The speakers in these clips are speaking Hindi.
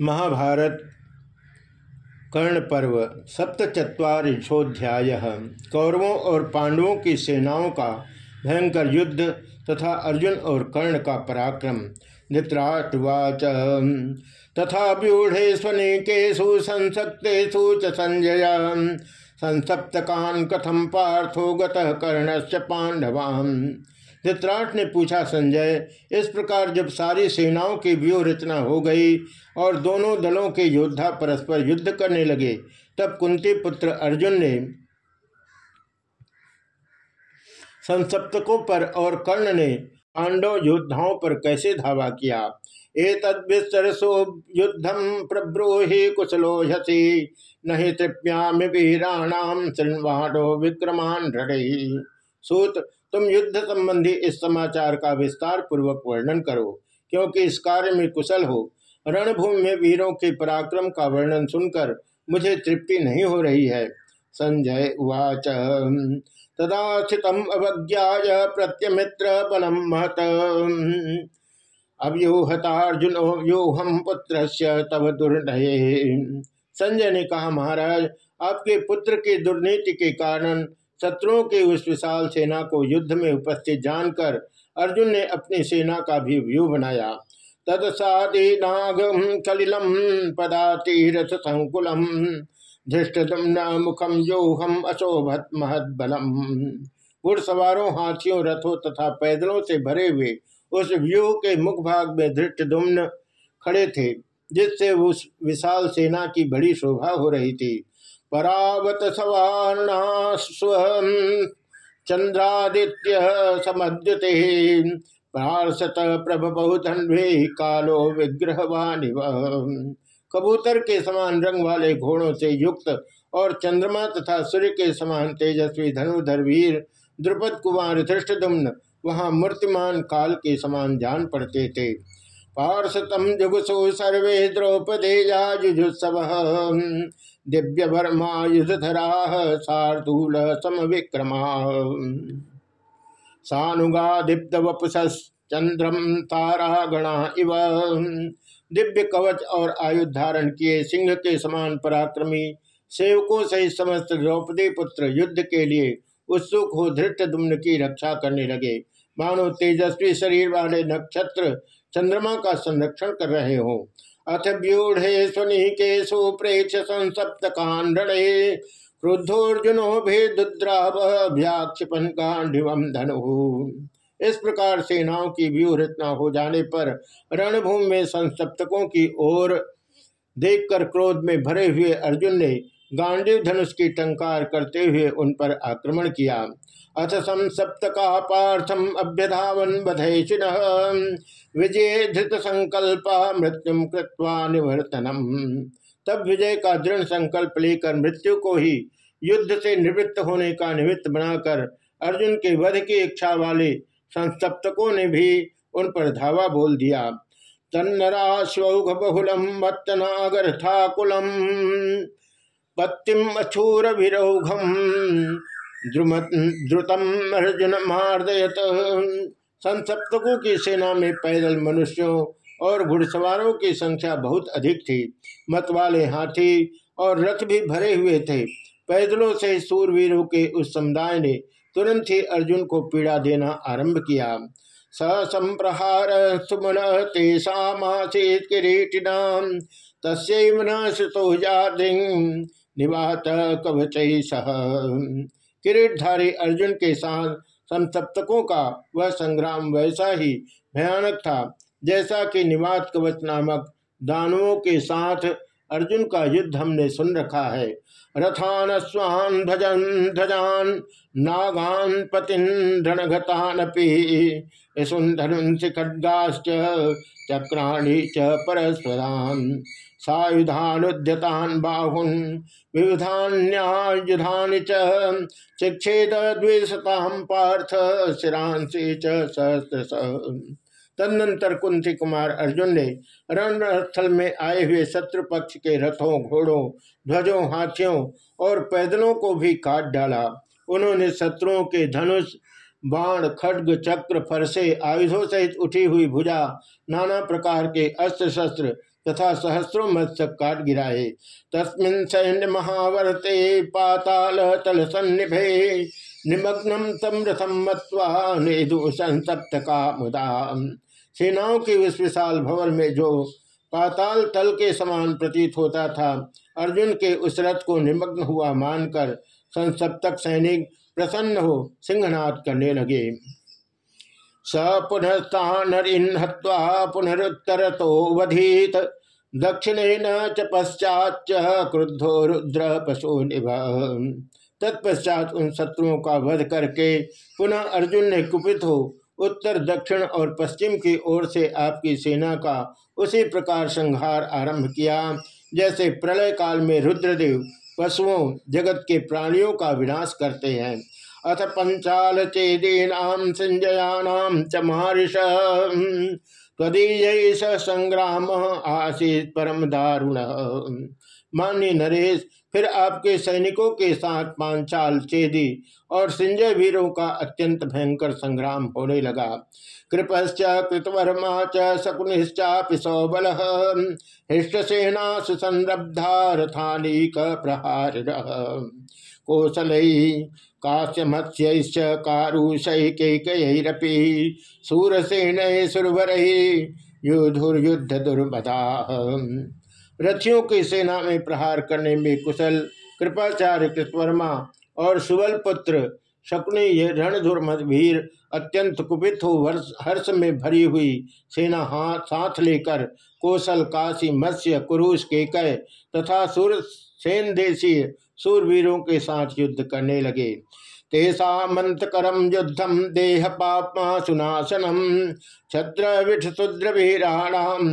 महाभारत कर्ण पर्व सप्तचत्वारिशोध्याय कौरवों और पांडवों की सेनाओं का भयंकर युद्ध तथा अर्जुन और कर्ण का पराक्रम। धृतराष्ट्रवाच तथा व्यूढ़े स्वनिकेशु संसक्तेषु च संजय। संसप्तकान कथम पार्थो गतः कर्णस्य पांडवान् धृतराष्ट्र ने पूछा, संजय, इस प्रकार जब सारी सेनाओं की व्यूह रचना हो गई और दोनों दलों के योद्धा परस्पर युद्ध करने लगे, तब कुंती पुत्र अर्जुन ने संसप्तकों पर और कर्ण ने पांडव योद्धाओं पर कैसे धावा किया? एतद्विस्तरसो युद्धम प्रब्रूहि कुशलो हसी नहीं तृप्याम वीराणाम श्रृणवाणो विक्रमान सूत तुम युद्ध संबंधी इस समाचार का विस्तार पूर्वक वर्णन करो, क्योंकि इस कार्य में कुशल हो। रणभूमि में वीरों के पराक्रम का वर्णन सुनकर मुझे तृप्ति नहीं हो रही है। संजय उवाच, तदा प्रत्यमित्र बलम महत। पुत्र तब संजय ने कहा, महाराज, आपके पुत्र की दुर्नीति के कारण शत्रुओं की उस विशाल सेना को युद्ध में उपस्थित जानकर अर्जुन ने अपनी सेना का भी व्यू बनाया। तत्सादी नाग कलिलम पदातीरथ संकुलम धृष्टम न मुखम योहम अशोभत महत बलम घुड़सवारों, हाथियों, रथों तथा पैदलों से भरे हुए उस व्यूह के मुख भाग में धृष्टुम्न खड़े थे, जिससे उस विशाल सेना की बड़ी शोभा हो रही थी। परावत चंद्रादित्य समद्युते। प्रार्सत प्रभ बहुधन्वे, कालो विग्रहवानि कबूतर के समान रंग वाले घोड़ों से युक्त और चंद्रमा तथा सूर्य के समान तेजस्वी धनुधर वीर, द्रुपद कुमार धृष्टुम्न वहाँ मूर्तिमान काल के समान जान पड़ते थे। पार्षतम जुगुसु सर्वे द्रौपदेया जुजुत्सव दिव्य वर्मा युधरा शार्दूल सम विक्रमा सानुगा दीप्त वपुषंद्रम तारा गणा इव। दिव्य कवच और आयुध धारण किए सिंह के समान पराक्रमी सेवकों सहित समस्त द्रौपदी पुत्र युद्ध के लिए उत्सुक हो धृष्ट दुम्न की रक्षा करने लगे। मानो तेजस्वी शरीर वाले नक्षत्र चंद्रमा का संरक्षण कर रहे हो। अथ व्यूढ़े स्वनिकेशु प्रेक्ष संसप्त कांडे क्रुद्धोर्जुनो भेद्राव्याक्षिपन कांडिवम धनु। इस प्रकार सेनाओं की व्यूह रचना हो जाने पर रणभूमि में संसप्तकों की ओर देखकर क्रोध में भरे हुए अर्जुन ने गांडीव धनुष की टंकार करते हुए उन पर आक्रमण किया। अथ संसप्तका पार्थम अभ्यधावन बधेशिन विजय धृत संकल्प मृत्यु कृत्वा निवर्तनम। तब विजय का दृढ़ संकल्प लेकर मृत्यु को ही युद्ध से निवृत्त होने का निमित्त बनाकर अर्जुन के वध की इच्छा वाले संसप्तकों ने भी उन पर धावा बोल दिया। तन्नराश्वघ बहुलम मत्तनागर था कुलम पत्तिम अछूर विरोघम द्रुतम अर्जुन मार्दयत। संसप्तकों की सेना में पैदल मनुष्यों और घुड़सवारों की संख्या बहुत अधिक थी। मत वाले हाथी और रथ भी भरे हुए थे। पैदलों से सूरवीरों के उस समुदाय ने तुरंत ही अर्जुन को पीड़ा देना आरंभ किया। स संप्रहार सुमन तेषासीत किरीटिना तस्व न श्रुतो निवात कवच सह। किरीटधारी अर्जुन के साथ संसप्तकों का वह संग्राम वैसा ही भयानक था, जैसा कि निवात कवच नामक दानवों के साथ अर्जुन का युद्ध हमने सुन रखा है। रथान स्वान भजन ध्वजान नागान पतिन धनघतानपि सुंधनुंस खड्गाश्च चक्राणी च परस्वरान। सायुधानुद्यतान बाहुन, विविधान्यायुधानि चिक्षेद द्विशताम पार्थ शिरांसी च तदनंतर कुंती कुमार अर्जुन ने रणस्थल में आए हुए शत्रु पक्ष के रथों, घोड़ों, ध्वजों, हाथियों और पैदलों को भी काट डाला। उन्होंने शत्रुओं के धनुष, बाण, खड्ग, चक्र, फरसे, आयुधों सहित उठी हुई भुजा, नाना प्रकार के अस्त्र शस्त्र तथा सहस्रों मत्स्य काट गिराए तस्मिन सैन्य महावर्ते पाताल तल सन्निभे। निमग्नम तम रथम मत्वा संसप्त का मुदा सेनाओं के उस विशाल भवन में जो पाताल तल के समान प्रतीत होता था, अर्जुन के उस रथ को निमग्न हुआ मानकर संसप्तक सैनिक प्रसन्न हो सिंहनाथ करने लगे। स पुनस्तानरिन हत्वा पुनरुत्तर तो वधीत दक्षिण च पश्चात क्रुद्धो रुद्र पशु तत्पश्चात उन शत्रुओं का वध करके पुनः अर्जुन ने कुपित हो उत्तर, दक्षिण और पश्चिम की ओर से आपकी सेना का उसी प्रकार संहार आरंभ किया, जैसे प्रलय काल में रुद्रदेव पशुओं, जगत के प्राणियों का विनाश करते हैं। अथ पंचाल चेदीना सिंजयाना च महर्ष। तदीय संग्राम आशीष परम दारुण मान्य नरेश फिर आपके सैनिकों के साथ पांचाल चेदी और सिंजय वीरों का अत्यंत भयंकर संग्राम होने लगा। कृपश्च कृतवर्मा च शकुनिश्चापि सौबल, हृष्टसेना सुसंरब्धा रथानीक प्रहार कौशल काश्य मत्स्य कारुषैकैकयरपि सूरसेन सुरभर युद्धुर्युद्ध दुर्मदा रथियों की सेना में प्रहार करने में कुशल, कृपाचार्य कृतवर्मा और सुबल पुत्र शकुनी ये रणधुर मधवीर अत्यंत कुपित हो हर्ष में भरी हुई सेना हाथ साथ लेकर कौशल काशी, मत्स्य, कुरुष, केकय तथा सुर, सेन देशी सूरवीरों के साथ युद्ध करने लगे। तेषामंतकरम युद्धम देह पापमा सुनाशनम छद्र विठ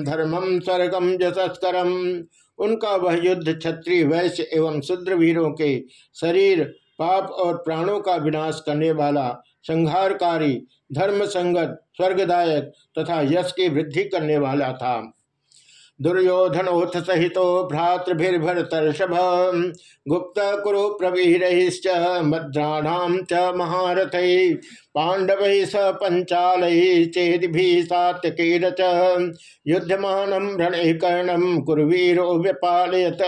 धर्मम स्वर्गम जसस्करम उनका वह युद्ध क्षत्रिय वैश्य एवं शुद्र वीरों के शरीर, पाप और प्राणों का विनाश करने वाला संहारकारी धर्म संगत स्वर्गदायक तथा यश की वृद्धि करने वाला था। दुर्योधनोथ सहित भ्रातृभिर्भरतर्षभ। गुप्त कुरु प्रवीर मद्राणाम च महारथ पांडव स पंचाल चेदि सात्यकीर युद्धमान रण कर्णम कुरुवीरो व्यपालयत।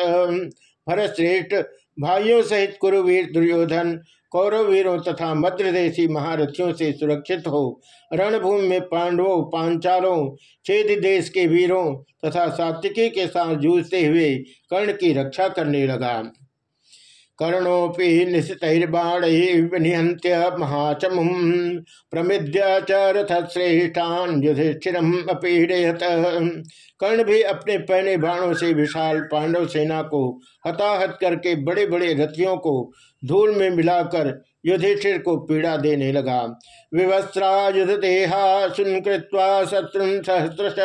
भरश्रेष्ठ भाइयों सहित कुरुवीर दुर्योधन कौरव वीरों तथा मद्रदेशी महारथियों से सुरक्षित हो। रणभूमि में पांडवों, पांचालों, छेद देश के वीरों तथा सात्विकी के साथ जूझते हुए कर्ण की रक्षा करने लगा। कर्णोपि निशितर्बाण निहंत्य प्रमिद्य च रथश्रेष्ठान युधिष्ठिरम अपीड़यत। कर्ण भी अपने पहने बाणों से विशाल पांडव सेना को हताहत करके बड़े बड़े रथियों को धूल में मिलाकर युधिष्ठिर को पीड़ा देने लगा। विवस्त्रा युध देहा सुनकृत्वा शत्रु सहस्रश।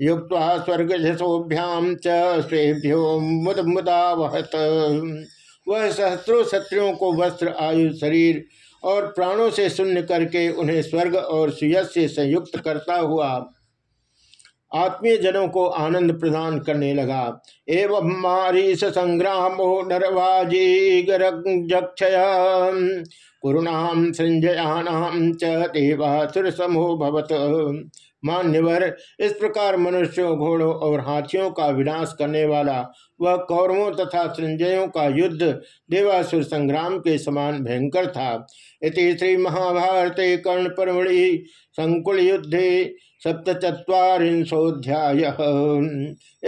युक्त स्वर्ग जसोभ्याम चेभ्यो मुद मुदा वहत वह सहस्रों शत्रुओं को वस्त्र, आयु, शरीर और प्राणों से शून्य करके उन्हें स्वर्ग और सुयस से संयुक्त करता हुआ आत्मीय जनों को आनंद प्रदान करने लगा। एवं मारीस संग्रामो नरवाजी गरक्षय संजयानाम च देवासुर भवत। मान्यवर। इस प्रकार मनुष्यों, घोड़ों और हाथियों का विनाश करने वाला, वह कौरवों तथा संजयों का युद्ध देवासुर संग्राम के समान भयंकर था। इति श्री महाभारत कर्ण परमणि संकुल युद्धे सप्तचत्वारिंशोध्याय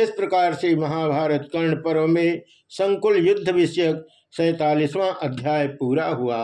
इस प्रकार से महाभारत कर्ण पर्व में संकुल युद्ध विषयक सैतालीसवां अध्याय पूरा हुआ।